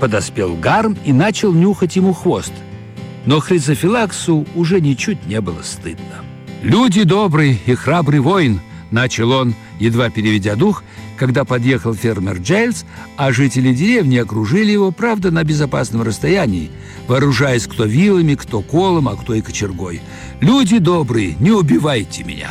подоспел Гарм и начал нюхать ему хвост. Но Хризофилаксу уже ничуть не было стыдно. «Люди добрый и храбрый воин!» – начал он, едва переведя дух, когда подъехал фермер Джейлс, а жители деревни окружили его, правда, на безопасном расстоянии, вооружаясь кто вилами, кто колом, а кто и кочергой. «Люди добрые, не убивайте меня!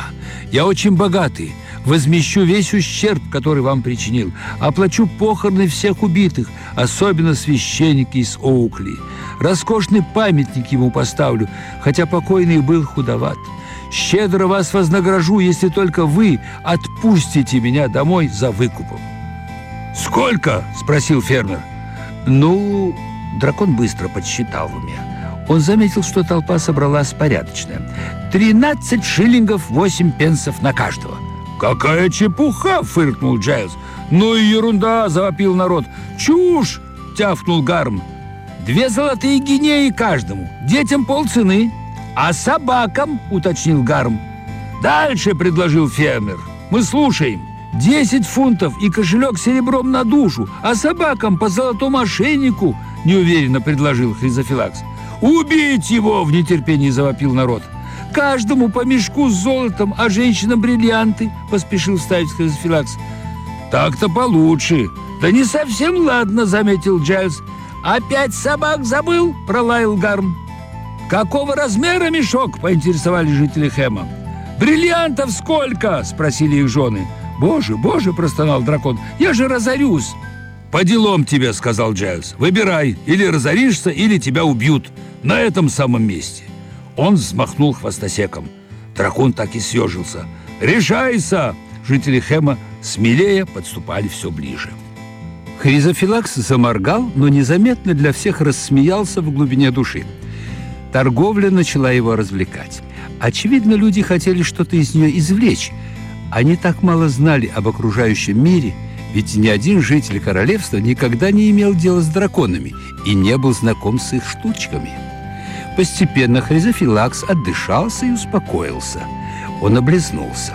Я очень богатый, возмещу весь ущерб, который вам причинил, оплачу похороны всех убитых, особенно священники из Оукли. Роскошный памятник ему поставлю, хотя покойный был худоват. Щедро вас вознагражу, если только вы отпустите меня домой за выкупом». «Сколько?» – спросил фермер. «Ну...» – дракон быстро подсчитал в уме. Он заметил, что толпа собралась порядочная. «Тринадцать шиллингов восемь пенсов на каждого». «Какая чепуха!» – фыркнул Джайлз. «Ну и ерунда!» – завопил народ. «Чушь!» – тявкнул Гарм. «Две золотые гинеи каждому, детям полцены». «А собакам?» – уточнил Гарм. «Дальше», – предложил фермер. «Мы слушаем». «Десять фунтов и кошелек серебром на душу, а собакам по золотому ошейнику», – неуверенно предложил Хризофилакс. «Убить его!» – в нетерпении завопил народ. «Каждому по мешку с золотом, а женщинам бриллианты», – поспешил вставить Хризофилакс. «Так-то получше». «Да не совсем ладно», – заметил Джайлз. «Опять собак забыл?» – пролаял Гарм. «Какого размера мешок?» – поинтересовали жители Хэма. «Бриллиантов сколько?» – спросили их жены. «Боже, боже!» – простонал дракон. «Я же разорюсь!» «По делам тебе!» – сказал Джайлз. «Выбирай, или разоришься, или тебя убьют. На этом самом месте!» Он взмахнул хвостосеком. Дракон так и съежился. «Решайся!» Жители Хэма смелее подступали все ближе. Хризофилакс заморгал, но незаметно для всех рассмеялся в глубине души. Торговля начала его развлекать. Очевидно, люди хотели что-то из нее извлечь. Они так мало знали об окружающем мире, ведь ни один житель королевства никогда не имел дела с драконами и не был знаком с их штучками. Постепенно Хризофилакс отдышался и успокоился. Он облизнулся.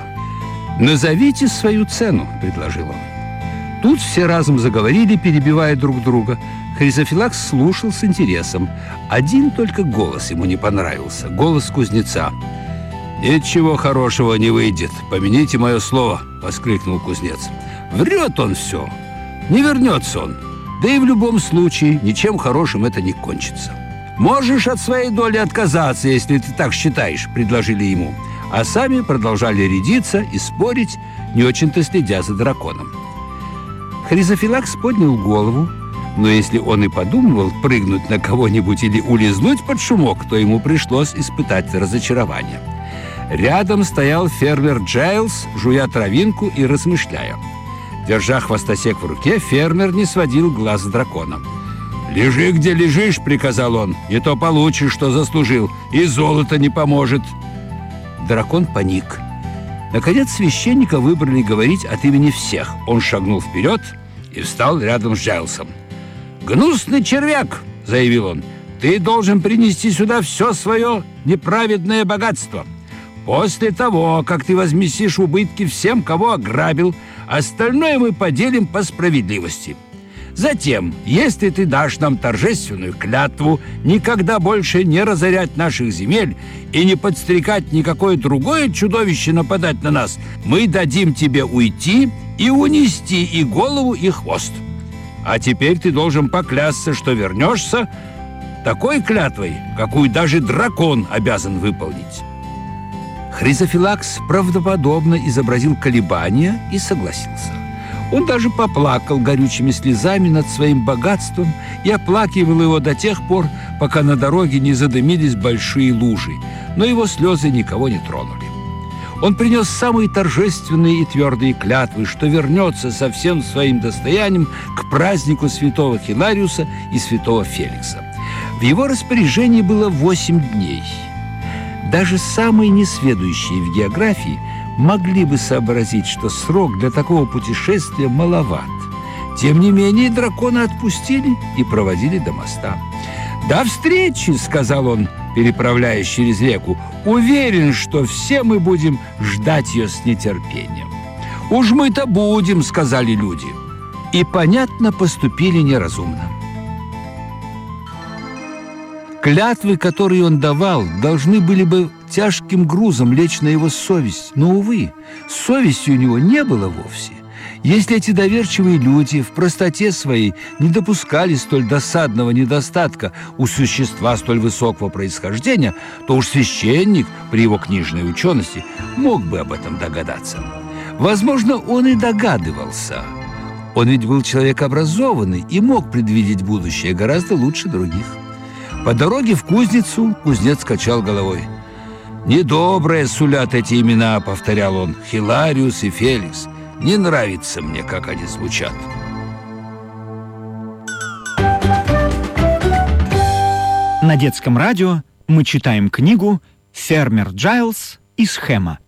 «Назовите свою цену», — предложил он. Тут все разом заговорили, перебивая друг друга. Хризофилакс слушал с интересом. Один только голос ему не понравился. Голос кузнеца. «Ничего хорошего не выйдет, помяните мое слово», — воскликнул кузнец. «Врет он все. Не вернется он. Да и в любом случае ничем хорошим это не кончится». «Можешь от своей доли отказаться, если ты так считаешь», — предложили ему. А сами продолжали рядиться и спорить, не очень-то следя за драконом. Хризофилакс поднял голову, но если он и подумывал прыгнуть на кого-нибудь или улизнуть под шумок, то ему пришлось испытать разочарование. Рядом стоял фермер Джайлз, жуя травинку и размышляя. Держа хвостосек в руке, фермер не сводил глаз с дракона. «Лежи, где лежишь», — приказал он, — «не то получишь, что заслужил, и золото не поможет». Дракон паник. Наконец священника выбрали говорить от имени всех. Он шагнул вперед и встал рядом с Джайлсом. «Гнусный червяк!» — заявил он. «Ты должен принести сюда все свое неправедное богатство. После того, как ты возместишь убытки всем, кого ограбил, остальное мы поделим по справедливости». Затем, если ты дашь нам торжественную клятву никогда больше не разорять наших земель и не подстрекать никакое другое чудовище нападать на нас, мы дадим тебе уйти и унести и голову, и хвост. А теперь ты должен поклясться, что вернешься такой клятвой, какую даже дракон обязан выполнить». Хризофилакс правдоподобно изобразил колебания и согласился. Он даже поплакал горючими слезами над своим богатством и оплакивал его до тех пор, пока на дороге не задымились большие лужи, но его слезы никого не тронули. Он принес самые торжественные и твердые клятвы, что вернется со всем своим достоянием к празднику святого Хилариуса и святого Феликса. В его распоряжении было восемь дней. Даже самые несведущие в географии – могли бы сообразить, что срок для такого путешествия маловат. Тем не менее, дракона отпустили и проводили до моста. «До встречи!» — сказал он, переправляясь через реку. «Уверен, что все мы будем ждать ее с нетерпением». «Уж мы-то будем!» — сказали люди. И, понятно, поступили неразумно. Клятвы, которые он давал, должны были бы тяжким грузом лечь на его совесть. Но, увы, совести у него не было вовсе. Если эти доверчивые люди в простоте своей не допускали столь досадного недостатка у существа столь высокого происхождения, то уж священник при его книжной учености мог бы об этом догадаться. Возможно, он и догадывался. Он ведь был человек образованный и мог предвидеть будущее гораздо лучше других. По дороге в кузницу кузнец качал головой. «Недобрые сулят эти имена», — повторял он, — «Хилариус и Феликс». Не нравится мне, как они звучат. На детском радио мы читаем книгу «Фермер Джайлз и схема».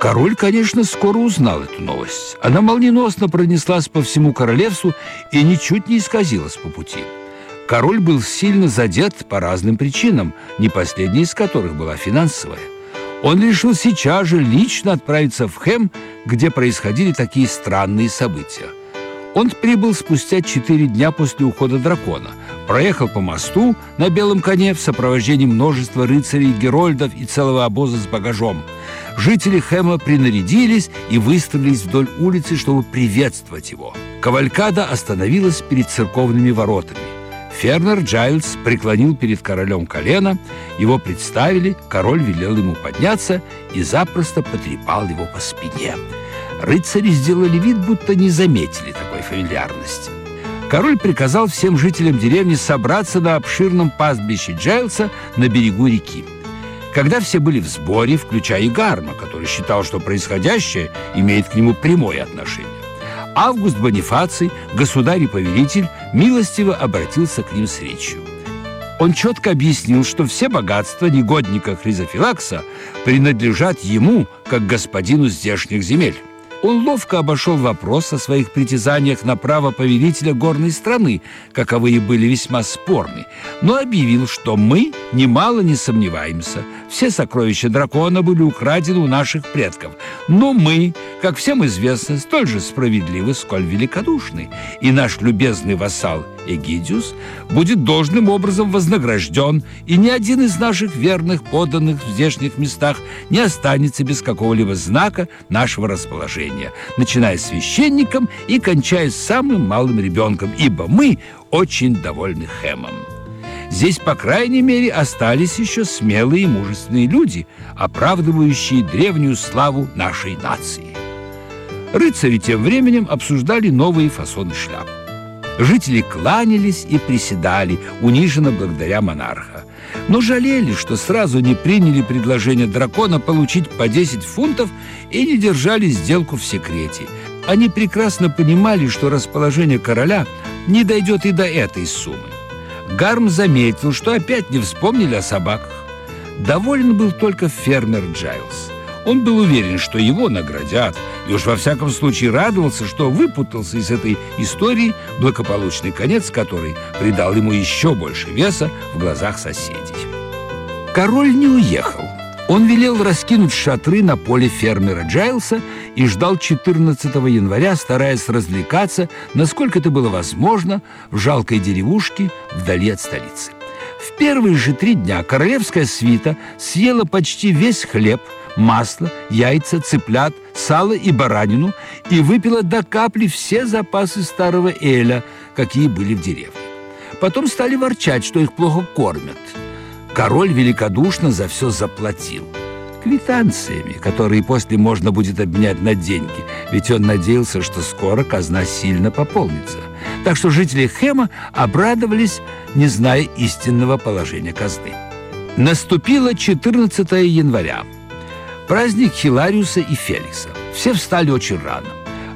Король, конечно, скоро узнал эту новость. Она молниеносно пронеслась по всему королевству и ничуть не исказилась по пути. Король был сильно задет по разным причинам, не последней из которых была финансовая. Он решил сейчас же лично отправиться в Хэм, где происходили такие странные события. Он прибыл спустя четыре дня после ухода дракона, проехал по мосту на белом коне в сопровождении множества рыцарей, герольдов и целого обоза с багажом. Жители Хэма принарядились и выстроились вдоль улицы, чтобы приветствовать его. Кавалькада остановилась перед церковными воротами. Фернер Джайлз преклонил перед королем колено, его представили, король велел ему подняться и запросто потрепал его по спине. Рыцари сделали вид, будто не заметили такой фамильярности. Король приказал всем жителям деревни собраться на обширном пастбище Джайлса на берегу реки. Когда все были в сборе, включая и Гарма, который считал, что происходящее имеет к нему прямое отношение, Август Бонифаций, государь и повелитель, милостиво обратился к ним с речью. Он четко объяснил, что все богатства негодника Хризофилакса принадлежат ему, как господину здешних земель. Он ловко обошел вопрос о своих притязаниях на право повелителя горной страны, каковые были весьма спорны, но объявил, что мы немало не сомневаемся. Все сокровища дракона были украдены у наших предков, но мы, как всем известно, столь же справедливы, сколь великодушны, и наш любезный вассал Эгидиус будет должным образом вознагражден, и ни один из наших верных подданных в здешних местах не останется без какого-либо знака нашего расположения, начиная с священником и кончая самым малым ребенком, ибо мы очень довольны Хэмом. Здесь, по крайней мере, остались еще смелые и мужественные люди, оправдывающие древнюю славу нашей нации. Рыцари тем временем обсуждали новые фасоны шляп. Жители кланялись и приседали, униженно благодаря монарха. Но жалели, что сразу не приняли предложение дракона получить по 10 фунтов и не держали сделку в секрете. Они прекрасно понимали, что расположение короля не дойдет и до этой суммы. Гарм заметил, что опять не вспомнили о собаках. Доволен был только фермер Джайлз. Он был уверен, что его наградят, и уж во всяком случае радовался, что выпутался из этой истории, благополучный конец которой придал ему еще больше веса в глазах соседей. Король не уехал. Он велел раскинуть шатры на поле фермера Джайлса и ждал 14 января, стараясь развлекаться, насколько это было возможно, в жалкой деревушке вдали от столицы. В первые же три дня королевская свита съела почти весь хлеб – масло, яйца, цыплят, сало и баранину и выпила до капли все запасы старого эля, какие были в деревне. Потом стали ворчать, что их плохо кормят. Король великодушно за все заплатил. Квитанциями, которые после можно будет обменять на деньги, ведь он надеялся, что скоро казна сильно пополнится. Так что жители Хема обрадовались, не зная истинного положения казны. Наступило 14 января. Праздник Хилариуса и Феликса. Все встали очень рано.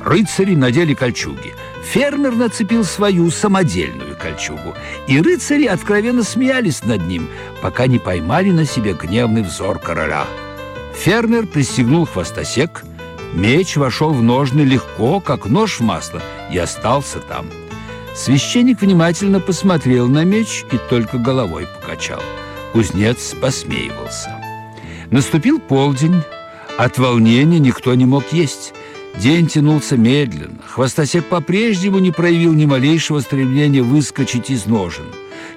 Рыцари надели кольчуги. Фермер нацепил свою самодельную кольчугу. И рыцари откровенно смеялись над ним, пока не поймали на себе гневный взор короля. Фермер пристегнул хвостосек. Меч вошел в ножны легко, как нож в масло, и остался там. Священник внимательно посмотрел на меч и только головой покачал. Кузнец посмеивался. Наступил полдень. От волнения никто не мог есть. День тянулся медленно. Хвостосек по-прежнему не проявил ни малейшего стремления выскочить из ножен.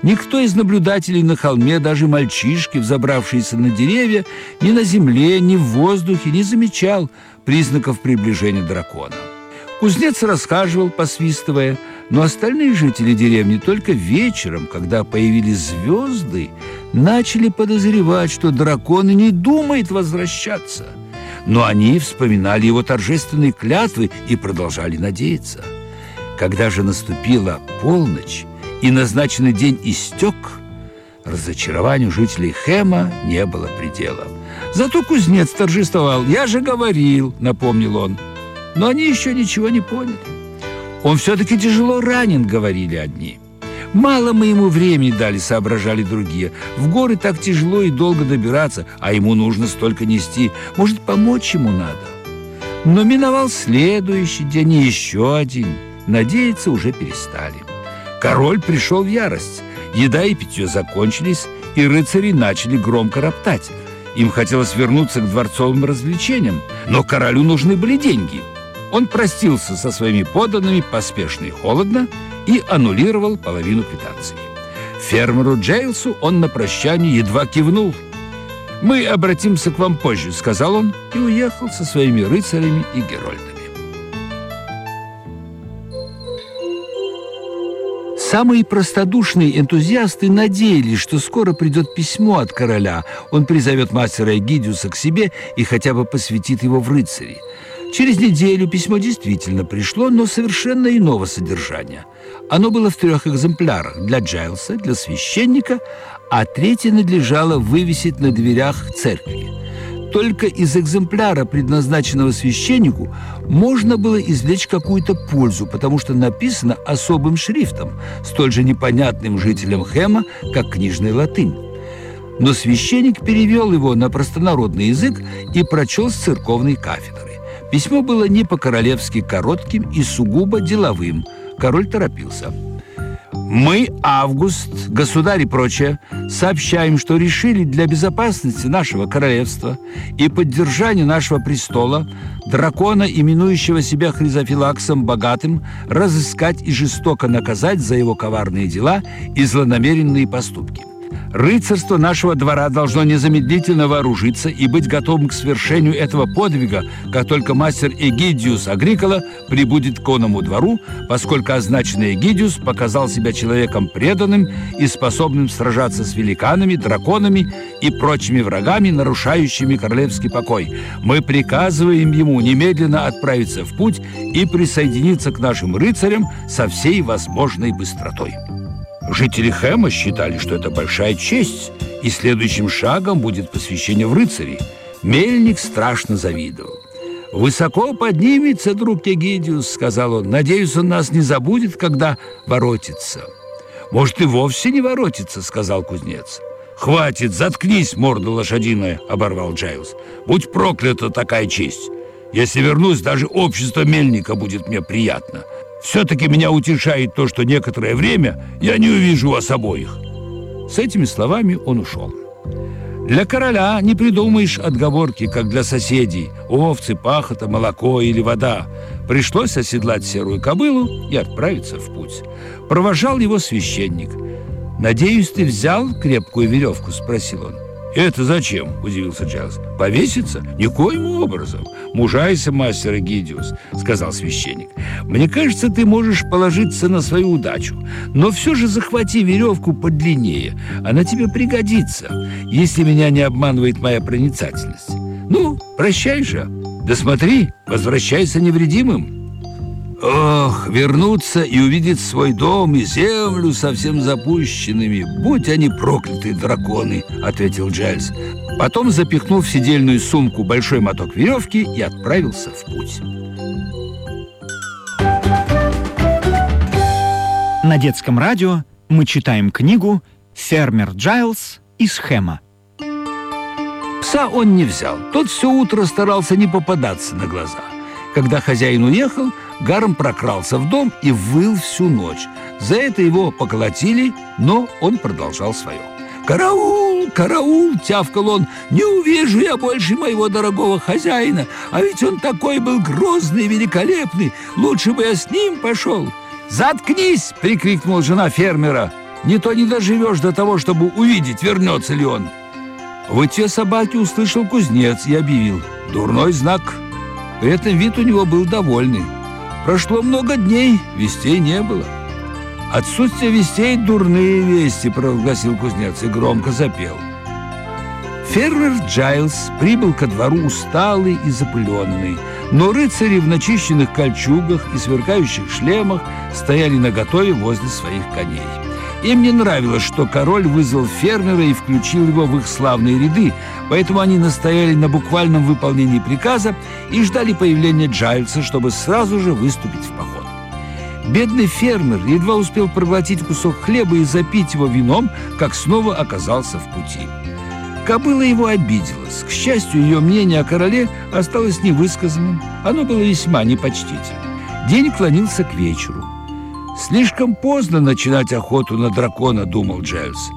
Никто из наблюдателей на холме, даже мальчишки, взобравшиеся на деревья, ни на земле, ни в воздухе не замечал признаков приближения дракона. Кузнец расхаживал, посвистывая, но остальные жители деревни только вечером, когда появились звезды, начали подозревать, что дракон не думает возвращаться. Но они вспоминали его торжественные клятвы и продолжали надеяться. Когда же наступила полночь и назначенный день истек, разочарованию жителей Хема не было предела. Зато кузнец торжествовал. «Я же говорил», — напомнил он. Но они еще ничего не поняли. Он все-таки тяжело ранен, говорили одни. Мало мы ему времени дали, соображали другие. В горы так тяжело и долго добираться, а ему нужно столько нести. Может, помочь ему надо? Но миновал следующий день и еще один. Надеяться уже перестали. Король пришел в ярость. Еда и питье закончились, и рыцари начали громко роптать. Им хотелось вернуться к дворцовым развлечениям, но королю нужны были деньги – он простился со своими подданными поспешно и холодно и аннулировал половину квитанции. Фермеру Джейлсу он на прощание едва кивнул. «Мы обратимся к вам позже», — сказал он и уехал со своими рыцарями и герольдами. Самые простодушные энтузиасты надеялись, что скоро придет письмо от короля. Он призовет мастера Эгидиуса к себе и хотя бы посвятит его в рыцари. Через неделю письмо действительно пришло, но совершенно иного содержания. Оно было в трех экземплярах для Джайлса, для священника, а третье надлежало вывесить на дверях церкви. Только из экземпляра, предназначенного священнику, можно было извлечь какую-то пользу, потому что написано особым шрифтом, столь же непонятным жителям Хэма, как книжная латынь. Но священник перевел его на простонародный язык и прочел с церковной кафедры. Письмо было не по-королевски коротким и сугубо деловым. Король торопился. Мы, Август, государь и прочее, сообщаем, что решили для безопасности нашего королевства и поддержания нашего престола дракона, именующего себя Хризофилаксом Богатым, разыскать и жестоко наказать за его коварные дела и злонамеренные поступки. Рыцарство нашего двора должно незамедлительно вооружиться и быть готовым к свершению этого подвига, как только мастер Эгидиус Агрикола прибудет к конному двору, поскольку означенный Эгидиус показал себя человеком преданным и способным сражаться с великанами, драконами и прочими врагами, нарушающими королевский покой. Мы приказываем ему немедленно отправиться в путь и присоединиться к нашим рыцарям со всей возможной быстротой. Жители Хэма считали, что это большая честь, и следующим шагом будет посвящение в рыцари. Мельник страшно завидовал. «Высоко поднимется, друг Егидиус», — сказал он. «Надеюсь, он нас не забудет, когда воротится». «Может, и вовсе не воротится», — сказал кузнец. «Хватит, заткнись, морда лошадиная», — оборвал Джайлз. «Будь проклята такая честь. Если вернусь, даже общество мельника будет мне приятно. Все-таки меня утешает то, что некоторое время я не увижу вас обоих». С этими словами он ушел. Для короля не придумаешь отговорки, как для соседей. Овцы, пахота, молоко или вода. Пришлось оседлать серую кобылу и отправиться в путь. Провожал его священник. «Надеюсь, ты взял крепкую веревку?» – спросил он. «Это зачем?» – удивился Джайлз. «Повеситься? Никоим образом. Мужайся, мастер Эгидиус», – сказал священник. «Мне кажется, ты можешь положиться на свою удачу, но все же захвати веревку подлиннее. Она тебе пригодится, если меня не обманывает моя проницательность. Ну, прощай же. Да смотри, возвращайся невредимым». Ох, вернуться и увидеть свой дом и землю совсем запущенными. Будь они проклятые драконы, ответил Джайлз. Потом запихнул в сидельную сумку большой моток веревки и отправился в путь. На детском радио мы читаем книгу «Фермер Джайлз из Хэма». Пса он не взял. Тот все утро старался не попадаться на глаза. Когда хозяин уехал, Гарм прокрался в дом и выл всю ночь. За это его поколотили, но он продолжал свое. «Караул! «Караул!» — тявкал он. «Не увижу я больше моего дорогого хозяина, а ведь он такой был грозный великолепный. Лучше бы я с ним пошел!» «Заткнись!» — прикрикнула жена фермера. «Не то не доживешь до того, чтобы увидеть, вернется ли он!» В те собаки услышал кузнец и объявил «Дурной знак!» При вид у него был довольный. Прошло много дней, вестей не было. «Отсутствие вестей — дурные вести», — провозгласил кузнец и громко запел. Фермер Джайлз прибыл ко двору усталый и запыленный, но рыцари в начищенных кольчугах и сверкающих шлемах стояли наготове возле своих коней. Им не нравилось, что король вызвал фермера и включил его в их славные ряды, поэтому они настояли на буквальном выполнении приказа и ждали появления Джайлса, чтобы сразу же выступить в поход. Бедный фермер едва успел проглотить кусок хлеба и запить его вином, как снова оказался в пути. Кобыла его обиделась. К счастью, ее мнение о короле осталось невысказанным. Оно было весьма непочтительным. День клонился к вечеру. «Слишком поздно начинать охоту на дракона», — думал Джайлз.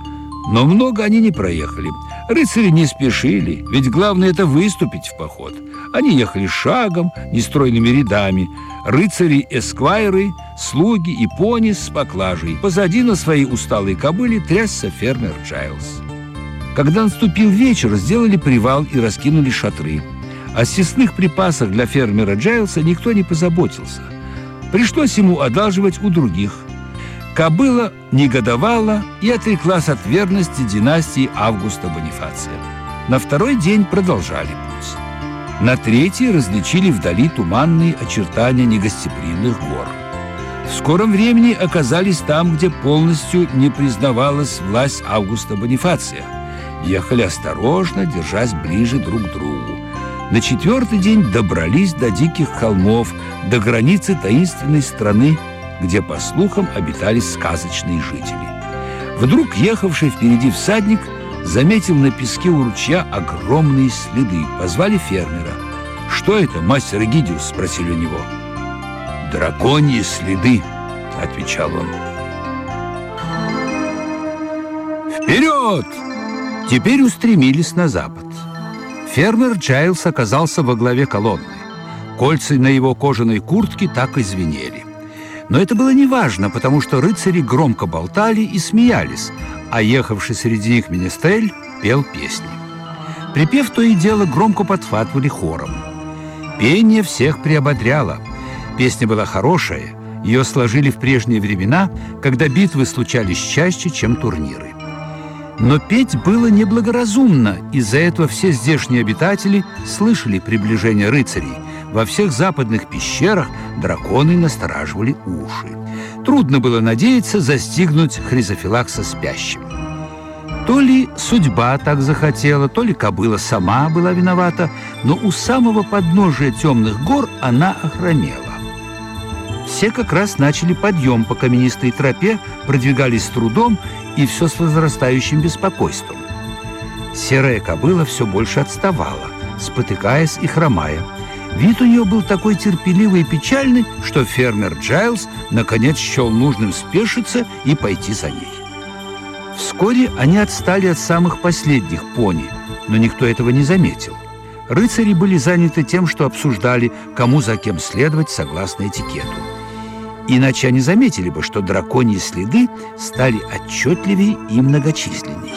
Но много они не проехали. Рыцари не спешили, ведь главное это выступить в поход. Они ехали шагом, нестройными рядами. Рыцари, эсквайры, слуги и пони с поклажей. Позади на своей усталой кобыле трясся фермер Джайлз. Когда наступил вечер, сделали привал и раскинули шатры. О съестных припасах для фермера Джайлса никто не позаботился. Пришлось ему одалживать у других – Кобыла негодовала и отреклась от верности династии Августа Бонифация. На второй день продолжали путь. На третий различили вдали туманные очертания негостеприимных гор. В скором времени оказались там, где полностью не признавалась власть Августа Бонифация. Ехали осторожно, держась ближе друг к другу. На четвертый день добрались до диких холмов, до границы таинственной страны где, по слухам, обитали сказочные жители. Вдруг ехавший впереди всадник заметил на песке у ручья огромные следы. Позвали фермера. «Что это, мастер Эгидиус?» – спросили у него. «Драконьи следы», – отвечал он. «Вперед!» Теперь устремились на запад. Фермер Джайлс оказался во главе колонны. Кольца на его кожаной куртке так и звенели. Но это было неважно, потому что рыцари громко болтали и смеялись, а ехавший среди них министрель пел песни. Припев то и дело громко подхватывали хором. Пение всех приободряло. Песня была хорошая, ее сложили в прежние времена, когда битвы случались чаще, чем турниры. Но петь было неблагоразумно, из-за этого все здешние обитатели слышали приближение рыцарей – во всех западных пещерах драконы настораживали уши. Трудно было надеяться застигнуть хризофилакса спящим. То ли судьба так захотела, то ли кобыла сама была виновата, но у самого подножия темных гор она охранела. Все как раз начали подъем по каменистой тропе, продвигались с трудом и все с возрастающим беспокойством. Серая кобыла все больше отставала, спотыкаясь и хромая. Вид у нее был такой терпеливый и печальный, что фермер Джайлз наконец счел нужным спешиться и пойти за ней. Вскоре они отстали от самых последних пони, но никто этого не заметил. Рыцари были заняты тем, что обсуждали, кому за кем следовать согласно этикету. Иначе они заметили бы, что драконьи следы стали отчетливее и многочисленней.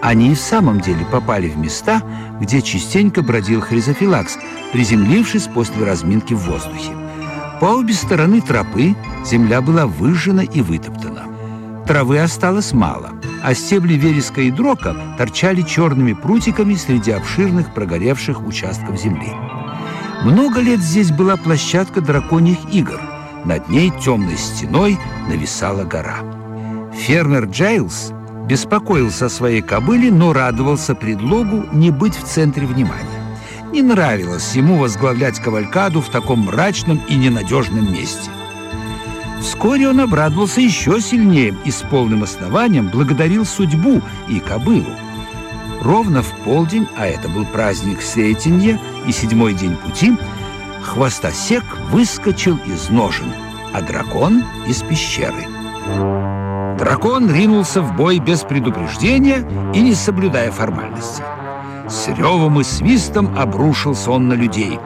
Они и в самом деле попали в места, где частенько бродил хризофилакс, приземлившись после разминки в воздухе. По обе стороны тропы земля была выжжена и вытоптана. Травы осталось мало, а стебли вереска и дрока торчали черными прутиками среди обширных прогоревших участков земли. Много лет здесь была площадка драконьих игр. Над ней темной стеной нависала гора. Фермер Джайлз беспокоился о своей кобыле, но радовался предлогу не быть в центре внимания. Не нравилось ему возглавлять кавалькаду в таком мрачном и ненадежном месте. Вскоре он обрадовался еще сильнее и с полным основанием благодарил судьбу и кобылу. Ровно в полдень, а это был праздник Сретенья и седьмой день пути, хвостосек выскочил из ножен, а дракон — из пещеры. Дракон ринулся в бой без предупреждения и не соблюдая формальностей. С ревом и свистом обрушился он на людей.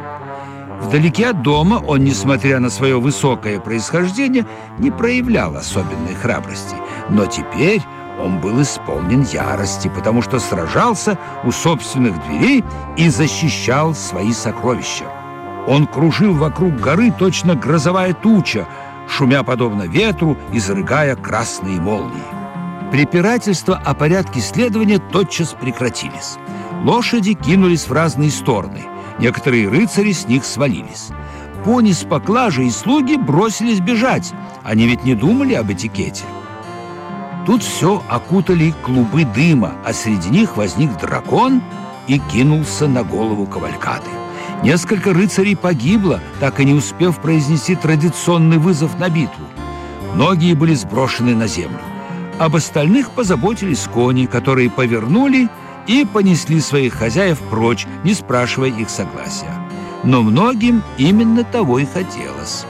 Вдалеке от дома он, несмотря на свое высокое происхождение, не проявлял особенной храбрости. Но теперь он был исполнен ярости, потому что сражался у собственных дверей и защищал свои сокровища. Он кружил вокруг горы точно грозовая туча, шумя подобно ветру, и изрыгая красные молнии. Препирательства о порядке следования тотчас прекратились. Лошади кинулись в разные стороны. Некоторые рыцари с них свалились. Пони с поклажей и слуги бросились бежать. Они ведь не думали об этикете. Тут все окутали клубы дыма, а среди них возник дракон и кинулся на голову кавалькады. Несколько рыцарей погибло, так и не успев произнести традиционный вызов на битву. Многие были сброшены на землю. Об остальных позаботились кони, которые повернули и понесли своих хозяев прочь, не спрашивая их согласия. Но многим именно того и хотелось.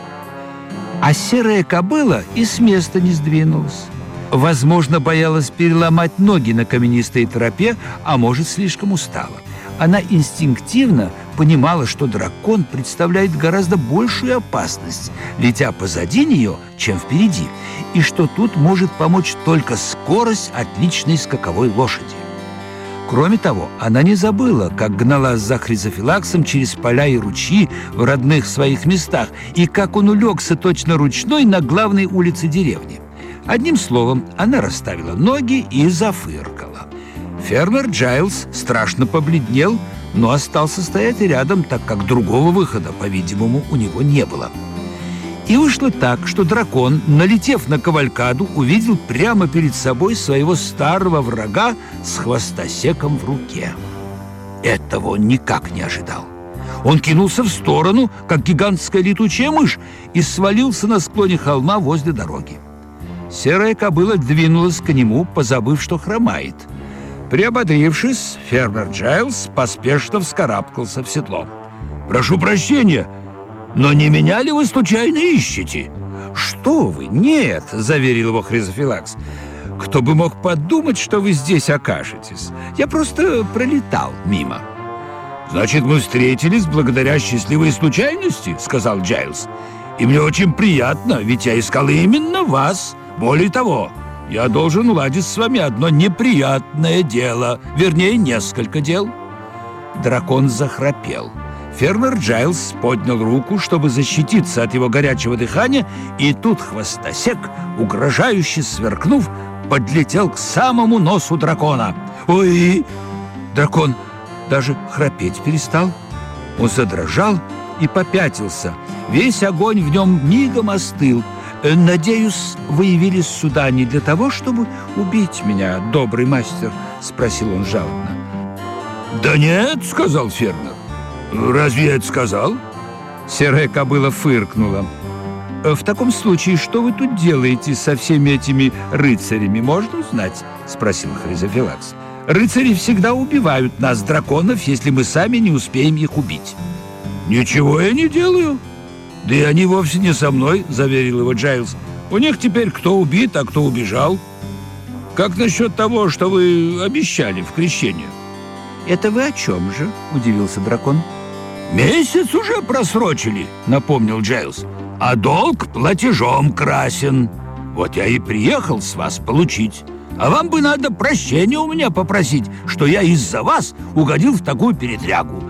А серая кобыла и с места не сдвинулась. Возможно, боялась переломать ноги на каменистой тропе, а может, слишком устала. Она инстинктивно понимала, что дракон представляет гораздо большую опасность, летя позади нее, чем впереди, и что тут может помочь только скорость отличной скаковой лошади. Кроме того, она не забыла, как гнала за Хризофилаксом через поля и ручьи в родных своих местах, и как он улегся точно ручной на главной улице деревни. Одним словом, она расставила ноги и зафыркала. Фермер Джайлз страшно побледнел, но остался стоять рядом, так как другого выхода, по-видимому, у него не было. И вышло так, что дракон, налетев на кавалькаду, увидел прямо перед собой своего старого врага с хвостосеком в руке. Этого он никак не ожидал. Он кинулся в сторону, как гигантская летучая мышь, и свалился на склоне холма возле дороги. Серая кобыла двинулась к нему, позабыв, что хромает – Приободрившись, фермер Джайлз поспешно вскарабкался в седло. «Прошу прощения, но не меня ли вы случайно ищете?» «Что вы? Нет!» – заверил его Хризофилакс. «Кто бы мог подумать, что вы здесь окажетесь? Я просто пролетал мимо». «Значит, мы встретились благодаря счастливой случайности?» – сказал Джайлз. «И мне очень приятно, ведь я искал именно вас. Более того, я должен уладить с вами одно неприятное дело, вернее, несколько дел». Дракон захрапел. Фермер Джайлз поднял руку, чтобы защититься от его горячего дыхания, и тут хвостосек, угрожающе сверкнув, подлетел к самому носу дракона. «Ой!» Дракон даже храпеть перестал. Он задрожал и попятился. Весь огонь в нем мигом остыл – «Надеюсь, вы явились сюда не для того, чтобы убить меня, добрый мастер?» — спросил он жалобно. «Да нет», — сказал фермер. «Разве я это сказал?» Серая кобыла фыркнула. «Э, «В таком случае, что вы тут делаете со всеми этими рыцарями, можно узнать?» — спросил Хризофилакс. «Рыцари всегда убивают нас, драконов, если мы сами не успеем их убить». «Ничего я не делаю», «Да и они вовсе не со мной», — заверил его Джайлз. «У них теперь кто убит, а кто убежал. Как насчет того, что вы обещали в крещении?» «Это вы о чем же?» — удивился дракон. «Месяц уже просрочили», — напомнил Джайлз. «А долг платежом красен. Вот я и приехал с вас получить. А вам бы надо прощения у меня попросить, что я из-за вас угодил в такую передрягу.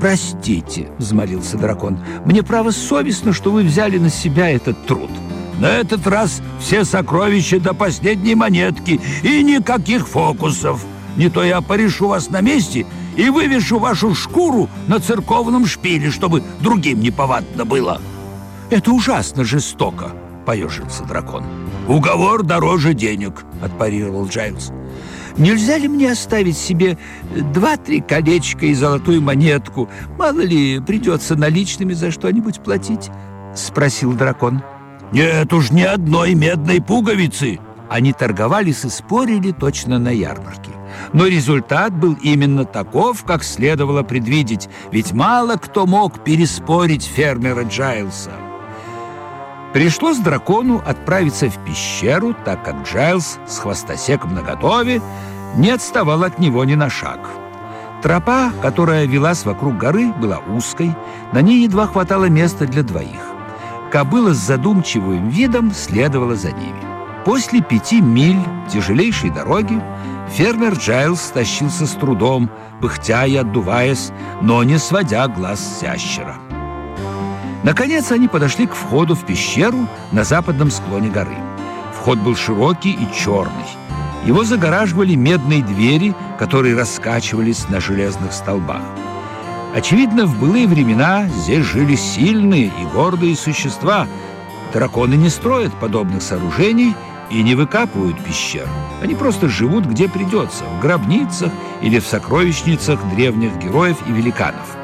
«Простите», — взмолился дракон, — «мне право совестно, что вы взяли на себя этот труд». «На этот раз все сокровища до последней монетки и никаких фокусов. Не то я порешу вас на месте и вывешу вашу шкуру на церковном шпиле, чтобы другим не повадно было». «Это ужасно жестоко», — поежился дракон. «Уговор дороже денег», — отпарировал Джайлз. Нельзя ли мне оставить себе два-три колечка и золотую монетку? Мало ли, придется наличными за что-нибудь платить?» — спросил дракон. «Нет уж ни одной медной пуговицы!» Они торговались и спорили точно на ярмарке. Но результат был именно таков, как следовало предвидеть, ведь мало кто мог переспорить фермера Джайлса. Пришлось дракону отправиться в пещеру, так как Джайлз с хвостосеком наготове не отставал от него ни на шаг. Тропа, которая велась вокруг горы, была узкой, на ней едва хватало места для двоих. Кобыла с задумчивым видом следовала за ними. После пяти миль тяжелейшей дороги фермер Джайлз тащился с трудом, пыхтя и отдуваясь, но не сводя глаз с ящера. Наконец они подошли к входу в пещеру на западном склоне горы. Вход был широкий и черный. Его загораживали медные двери, которые раскачивались на железных столбах. Очевидно, в былые времена здесь жили сильные и гордые существа. Драконы не строят подобных сооружений и не выкапывают пещер. Они просто живут где придется, в гробницах или в сокровищницах древних героев и великанов.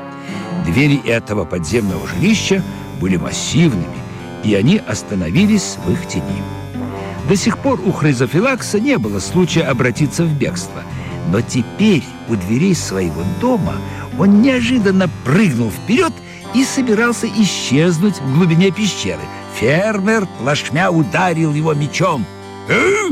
Двери этого подземного жилища были массивными, и они остановились в их тени. До сих пор у Хризофилакса не было случая обратиться в бегство, но теперь у дверей своего дома он неожиданно прыгнул вперед и собирался исчезнуть в глубине пещеры. Фермер плашмя ударил его мечом. «Э,